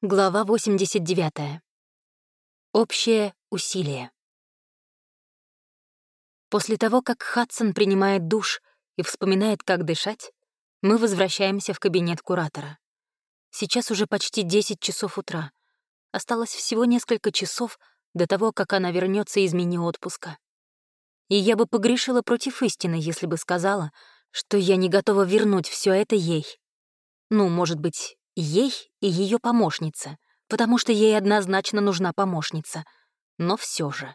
Глава 89. Общее усилие. После того, как Хадсон принимает душ и вспоминает, как дышать, мы возвращаемся в кабинет куратора. Сейчас уже почти 10 часов утра. Осталось всего несколько часов до того, как она вернется из мини-отпуска. И я бы погрешила против истины, если бы сказала, что я не готова вернуть все это ей. Ну, может быть, Ей и ее помощница, потому что ей однозначно нужна помощница. Но все же.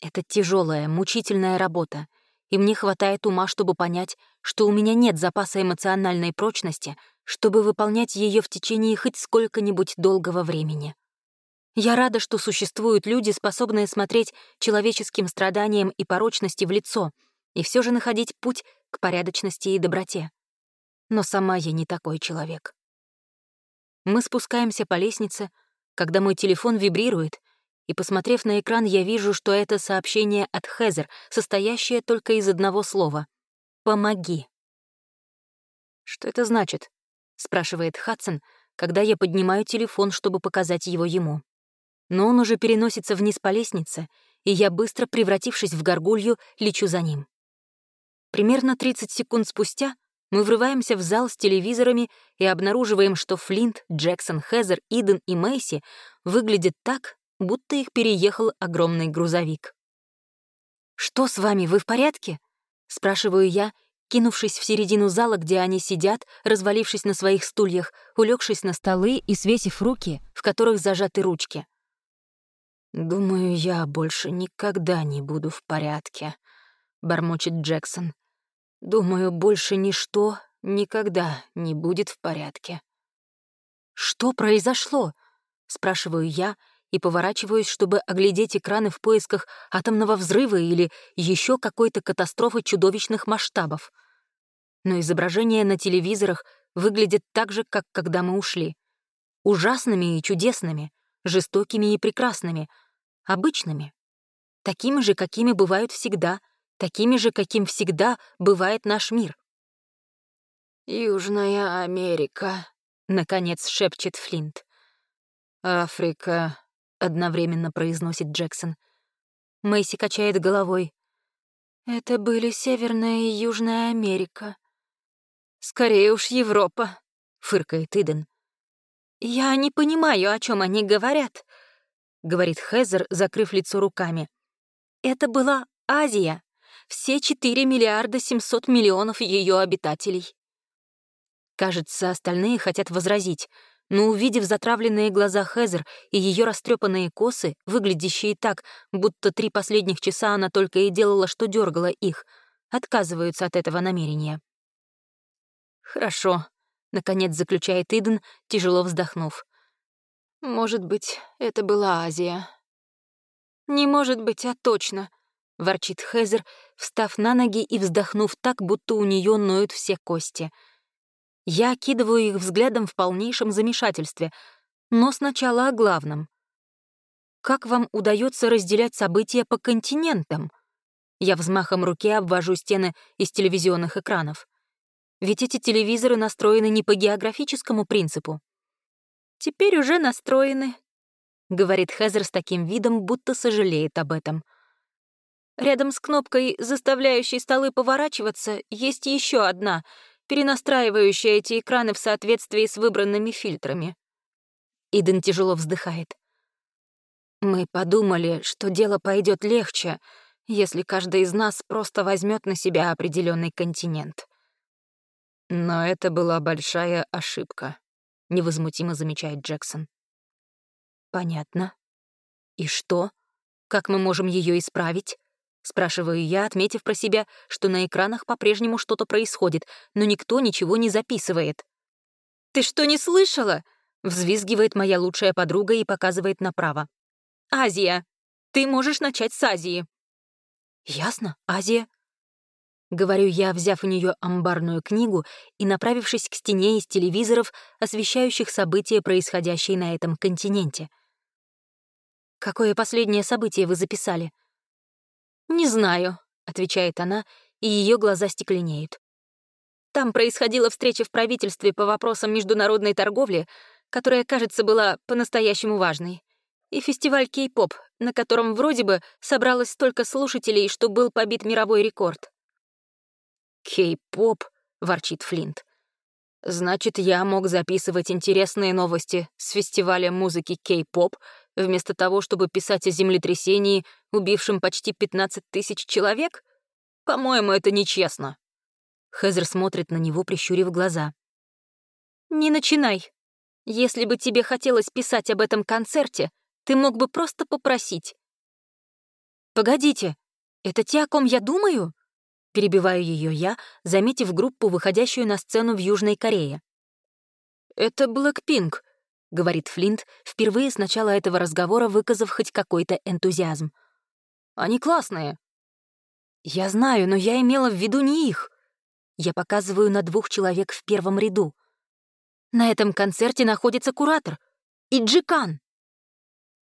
Это тяжелая, мучительная работа, и мне хватает ума, чтобы понять, что у меня нет запаса эмоциональной прочности, чтобы выполнять ее в течение хоть сколько-нибудь долгого времени. Я рада, что существуют люди, способные смотреть человеческим страданиям и порочности в лицо и все же находить путь к порядочности и доброте. Но сама я не такой человек. Мы спускаемся по лестнице, когда мой телефон вибрирует, и, посмотрев на экран, я вижу, что это сообщение от Хезер, состоящее только из одного слова — «Помоги». «Что это значит?» — спрашивает Хадсон, когда я поднимаю телефон, чтобы показать его ему. Но он уже переносится вниз по лестнице, и я, быстро превратившись в горгулью, лечу за ним. Примерно 30 секунд спустя мы врываемся в зал с телевизорами и обнаруживаем, что Флинт, Джексон, Хезер, Иден и Мэйси выглядят так, будто их переехал огромный грузовик. «Что с вами, вы в порядке?» — спрашиваю я, кинувшись в середину зала, где они сидят, развалившись на своих стульях, улегшись на столы и свесив руки, в которых зажаты ручки. «Думаю, я больше никогда не буду в порядке», — бормочет Джексон. Думаю, больше ничто никогда не будет в порядке. «Что произошло?» — спрашиваю я и поворачиваюсь, чтобы оглядеть экраны в поисках атомного взрыва или еще какой-то катастрофы чудовищных масштабов. Но изображения на телевизорах выглядят так же, как когда мы ушли. Ужасными и чудесными, жестокими и прекрасными, обычными. Такими же, какими бывают всегда — такими же, каким всегда бывает наш мир. «Южная Америка», — наконец шепчет Флинт. «Африка», — одновременно произносит Джексон. Мэйси качает головой. «Это были Северная и Южная Америка». «Скорее уж Европа», — фыркает Иден. «Я не понимаю, о чем они говорят», — говорит Хезер, закрыв лицо руками. «Это была Азия» все 4 миллиарда 700 миллионов ее обитателей. Кажется, остальные хотят возразить, но увидев затравленные глаза Хезер и ее растрепанные косы, выглядящие так, будто три последних часа она только и делала, что дергала их, отказываются от этого намерения. «Хорошо», — наконец заключает Иден, тяжело вздохнув. «Может быть, это была Азия». «Не может быть, а точно», — ворчит Хезер, встав на ноги и вздохнув так, будто у нее ноют все кости. Я окидываю их взглядом в полнейшем замешательстве, но сначала о главном. Как вам удается разделять события по континентам? Я взмахом руки обвожу стены из телевизионных экранов. Ведь эти телевизоры настроены не по географическому принципу. «Теперь уже настроены», — говорит Хезер с таким видом, будто сожалеет об этом — Рядом с кнопкой, заставляющей столы поворачиваться, есть еще одна, перенастраивающая эти экраны в соответствии с выбранными фильтрами. Иден тяжело вздыхает. Мы подумали, что дело пойдет легче, если каждый из нас просто возьмет на себя определенный континент. Но это была большая ошибка, невозмутимо замечает Джексон. Понятно. И что? Как мы можем ее исправить? Спрашиваю я, отметив про себя, что на экранах по-прежнему что-то происходит, но никто ничего не записывает. «Ты что, не слышала?» — взвизгивает моя лучшая подруга и показывает направо. «Азия! Ты можешь начать с Азии!» «Ясно, Азия!» Говорю я, взяв у нее амбарную книгу и направившись к стене из телевизоров, освещающих события, происходящие на этом континенте. «Какое последнее событие вы записали?» «Не знаю», — отвечает она, и ее глаза стекленеют. Там происходила встреча в правительстве по вопросам международной торговли, которая, кажется, была по-настоящему важной, и фестиваль кей-поп, на котором вроде бы собралось столько слушателей, что был побит мировой рекорд. «Кей-поп», — ворчит Флинт. «Значит, я мог записывать интересные новости с фестиваля музыки кей-поп, вместо того, чтобы писать о землетрясении, убившем почти 15 тысяч человек? По-моему, это нечестно». Хезер смотрит на него, прищурив глаза. «Не начинай. Если бы тебе хотелось писать об этом концерте, ты мог бы просто попросить». «Погодите, это те, о ком я думаю?» Перебиваю ее я, заметив группу, выходящую на сцену в Южной Корее. «Это Блэкпинк», — говорит Флинт, впервые с начала этого разговора выказав хоть какой-то энтузиазм. «Они классные». «Я знаю, но я имела в виду не их. Я показываю на двух человек в первом ряду. На этом концерте находится куратор и Джикан.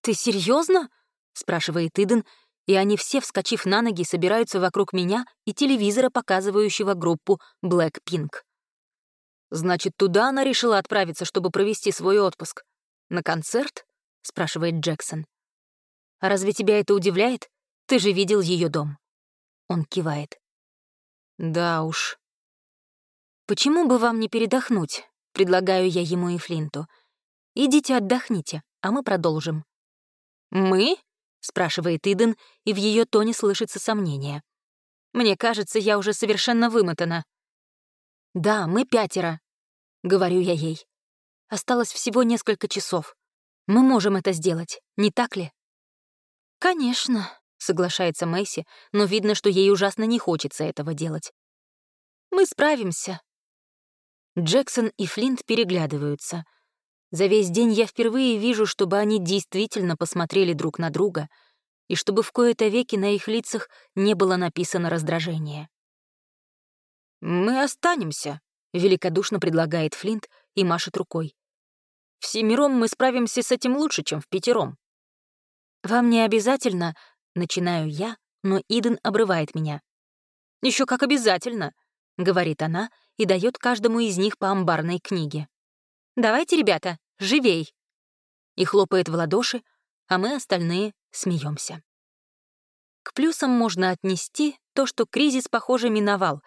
«Ты серьезно? спрашивает Иден, и они все, вскочив на ноги, собираются вокруг меня и телевизора, показывающего группу Blackpink. «Значит, туда она решила отправиться, чтобы провести свой отпуск. На концерт?» — спрашивает Джексон. «А разве тебя это удивляет? Ты же видел ее дом». Он кивает. «Да уж». «Почему бы вам не передохнуть?» — предлагаю я ему и Флинту. «Идите отдохните, а мы продолжим». «Мы?» — спрашивает Иден, и в ее тоне слышится сомнение. «Мне кажется, я уже совершенно вымотана». «Да, мы пятеро», — говорю я ей. «Осталось всего несколько часов. Мы можем это сделать, не так ли?» «Конечно», — соглашается Мэйси, но видно, что ей ужасно не хочется этого делать. «Мы справимся». Джексон и Флинт переглядываются. За весь день я впервые вижу, чтобы они действительно посмотрели друг на друга и чтобы в кои-то веки на их лицах не было написано раздражение. «Мы останемся», — великодушно предлагает Флинт и машет рукой. «Всемиром мы справимся с этим лучше, чем в пятером». «Вам не обязательно», — начинаю я, но Иден обрывает меня. Еще как обязательно», — говорит она и дает каждому из них по амбарной книге. «Давайте, ребята, живей!» И хлопает в ладоши, а мы остальные смеемся. К плюсам можно отнести то, что кризис, похоже, миновал,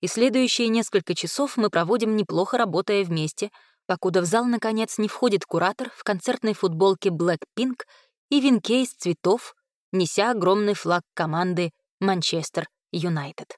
и следующие несколько часов мы проводим неплохо работая вместе, покуда в зал, наконец, не входит куратор в концертной футболке Blackpink и венке из цветов, неся огромный флаг команды Манчестер Юнайтед.